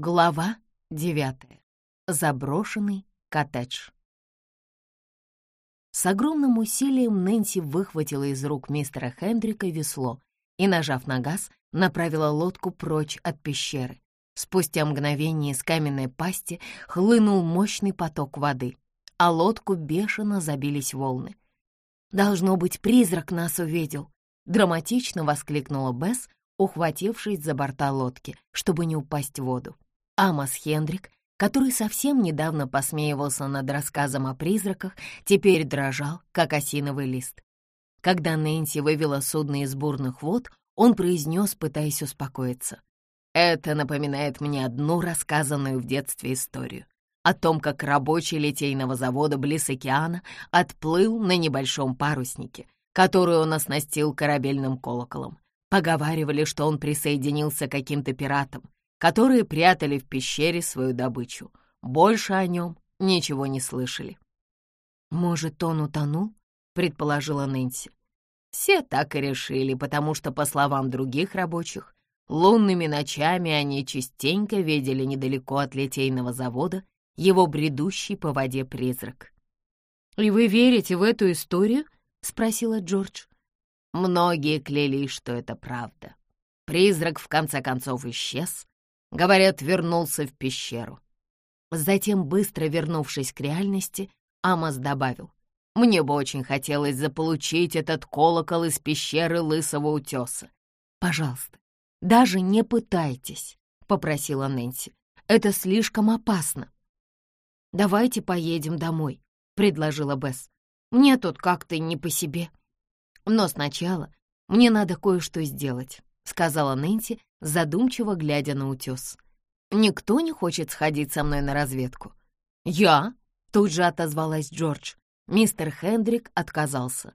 Глава девятая. Заброшенный коттедж. С огромным усилием Нэнси выхватила из рук мистера Хендрика весло и, нажав на газ, направила лодку прочь от пещеры. Спустя мгновение из каменной пасти хлынул мощный поток воды, а лодку бешено забились волны. «Должно быть, призрак нас увидел!» — драматично воскликнула Бесс, ухватившись за борта лодки, чтобы не упасть в воду. Амос Хендрик, который совсем недавно посмеивался над рассказом о призраках, теперь дрожал, как осиновый лист. Когда Нэнси вывела судно из бурных вод, он произнес, пытаясь успокоиться. «Это напоминает мне одну рассказанную в детстве историю о том, как рабочий литейного завода близ океана отплыл на небольшом паруснике, который он оснастил корабельным колоколом. Поговаривали, что он присоединился к каким-то пиратам, которые прятали в пещере свою добычу. Больше о нем ничего не слышали. «Может, он утонул?» — предположила Нэнси. Все так и решили, потому что, по словам других рабочих, лунными ночами они частенько видели недалеко от литейного завода его бредущий по воде призрак. «И вы верите в эту историю?» — спросила Джордж. Многие клялись, что это правда. Призрак в конце концов исчез, Говорят, вернулся в пещеру. Затем, быстро вернувшись к реальности, Амос добавил. «Мне бы очень хотелось заполучить этот колокол из пещеры Лысого Утеса. Пожалуйста, даже не пытайтесь», — попросила Нэнси. «Это слишком опасно». «Давайте поедем домой», — предложила Бесс. «Мне тут как-то не по себе». «Но сначала мне надо кое-что сделать», — сказала Нэнси, задумчиво глядя на утес. «Никто не хочет сходить со мной на разведку?» «Я?» — тут же отозвалась Джордж. Мистер Хендрик отказался.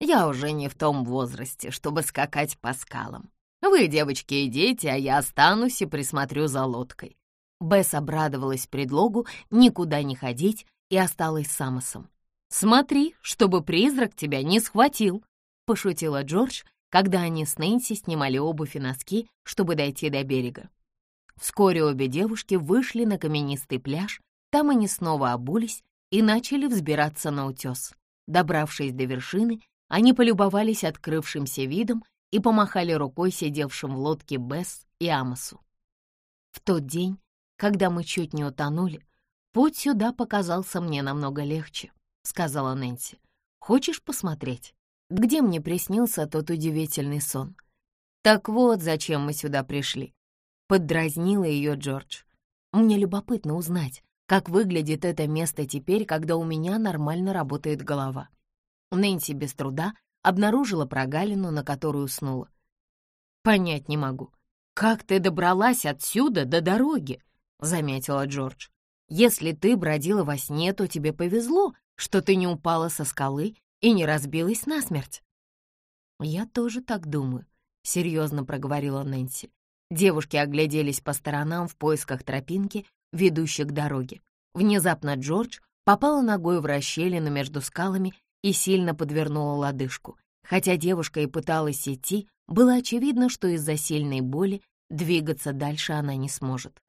«Я уже не в том возрасте, чтобы скакать по скалам. Вы, девочки, идите, а я останусь и присмотрю за лодкой». Бесс обрадовалась предлогу никуда не ходить и осталась с Амосом. «Смотри, чтобы призрак тебя не схватил», — пошутила Джордж когда они с Нэнси снимали обувь и носки, чтобы дойти до берега. Вскоре обе девушки вышли на каменистый пляж, там они снова обулись и начали взбираться на утес. Добравшись до вершины, они полюбовались открывшимся видом и помахали рукой сидевшим в лодке Бесс и Амосу. В тот день, когда мы чуть не утонули, путь сюда показался мне намного легче, — сказала Нэнси. Хочешь посмотреть? Где мне приснился тот удивительный сон. Так вот, зачем мы сюда пришли. Поддразнила ее Джордж. Мне любопытно узнать, как выглядит это место теперь, когда у меня нормально работает голова. Нэнси без труда обнаружила прогалину, на которую уснула. «Понять не могу, как ты добралась отсюда до дороги?» — заметила Джордж. «Если ты бродила во сне, то тебе повезло, что ты не упала со скалы и не разбилась насмерть. «Я тоже так думаю», — серьезно проговорила Нэнси. Девушки огляделись по сторонам в поисках тропинки, ведущей к дороге. Внезапно Джордж попала ногой в расщелину между скалами и сильно подвернула лодыжку. Хотя девушка и пыталась идти, было очевидно, что из-за сильной боли двигаться дальше она не сможет.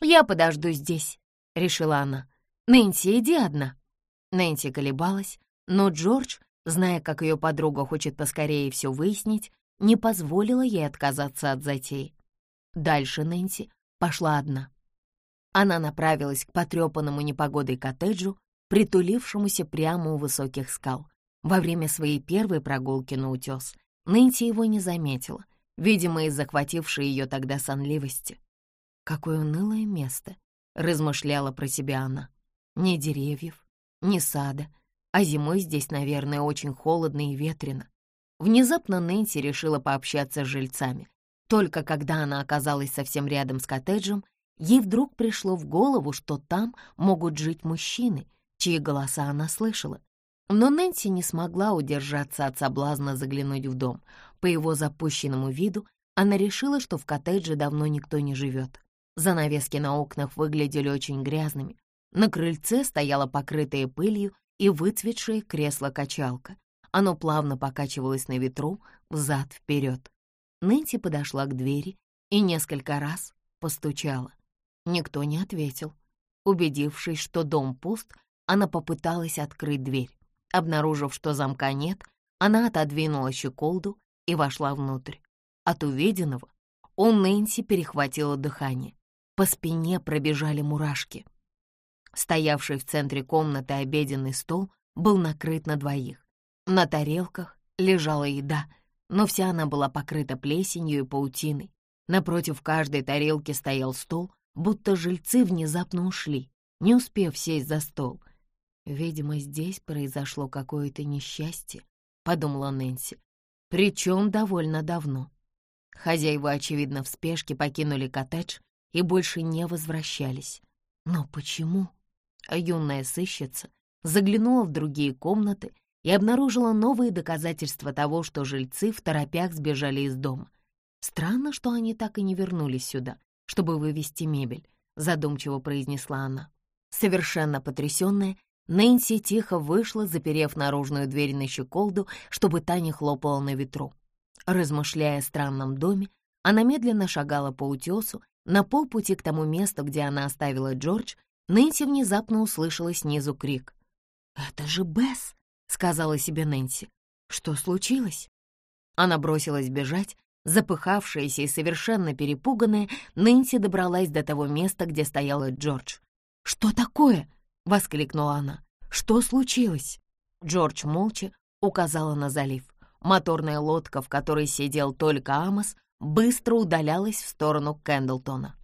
«Я подожду здесь», — решила она. «Нэнси, иди одна». Нэнси колебалась, но Джордж, зная, как ее подруга хочет поскорее все выяснить, не позволила ей отказаться от затеи. Дальше Нэнси пошла одна. Она направилась к потрепанному непогодой коттеджу, притулившемуся прямо у высоких скал. Во время своей первой прогулки на утес Нэнси его не заметила, видимо, из захватившей ее тогда сонливости. «Какое унылое место!» — размышляла про себя она. «Ни деревьев, ни сада, а зимой здесь, наверное, очень холодно и ветрено. Внезапно Нэнси решила пообщаться с жильцами. Только когда она оказалась совсем рядом с коттеджем, ей вдруг пришло в голову, что там могут жить мужчины, чьи голоса она слышала. Но Нэнси не смогла удержаться от соблазна заглянуть в дом. По его запущенному виду она решила, что в коттедже давно никто не живет. Занавески на окнах выглядели очень грязными. На крыльце стояла покрытая пылью и выцветшее кресло-качалка. Оно плавно покачивалось на ветру, взад-вперед. Нэнси подошла к двери и несколько раз постучала. Никто не ответил. Убедившись, что дом пуст, она попыталась открыть дверь. Обнаружив, что замка нет, она отодвинула щеколду и вошла внутрь. От увиденного у Нэнси перехватило дыхание. По спине пробежали мурашки. Стоявший в центре комнаты обеденный стол был накрыт на двоих. На тарелках лежала еда, но вся она была покрыта плесенью и паутиной. Напротив каждой тарелки стоял стол, будто жильцы внезапно ушли, не успев сесть за стол. «Видимо, здесь произошло какое-то несчастье», — подумала Нэнси. «Причем довольно давно». Хозяева, очевидно, в спешке покинули коттедж и больше не возвращались. Но почему? Юная сыщица заглянула в другие комнаты и обнаружила новые доказательства того, что жильцы в торопях сбежали из дома. Странно, что они так и не вернулись сюда, чтобы вывести мебель, задумчиво произнесла она. Совершенно потрясённая, Нэнси тихо вышла, заперев наружную дверь на щеколду, чтобы та не хлопала на ветру. Размышляя о странном доме, она медленно шагала по утесу, на полпути к тому месту, где она оставила Джордж, Нэнси внезапно услышала снизу крик. «Это же Бесс!» — сказала себе Нэнси. «Что случилось?» Она бросилась бежать, запыхавшаяся и совершенно перепуганная, Нэнси добралась до того места, где стояла Джордж. «Что такое?» — воскликнула она. «Что случилось?» Джордж молча указала на залив. Моторная лодка, в которой сидел только Амос, быстро удалялась в сторону Кэндлтона.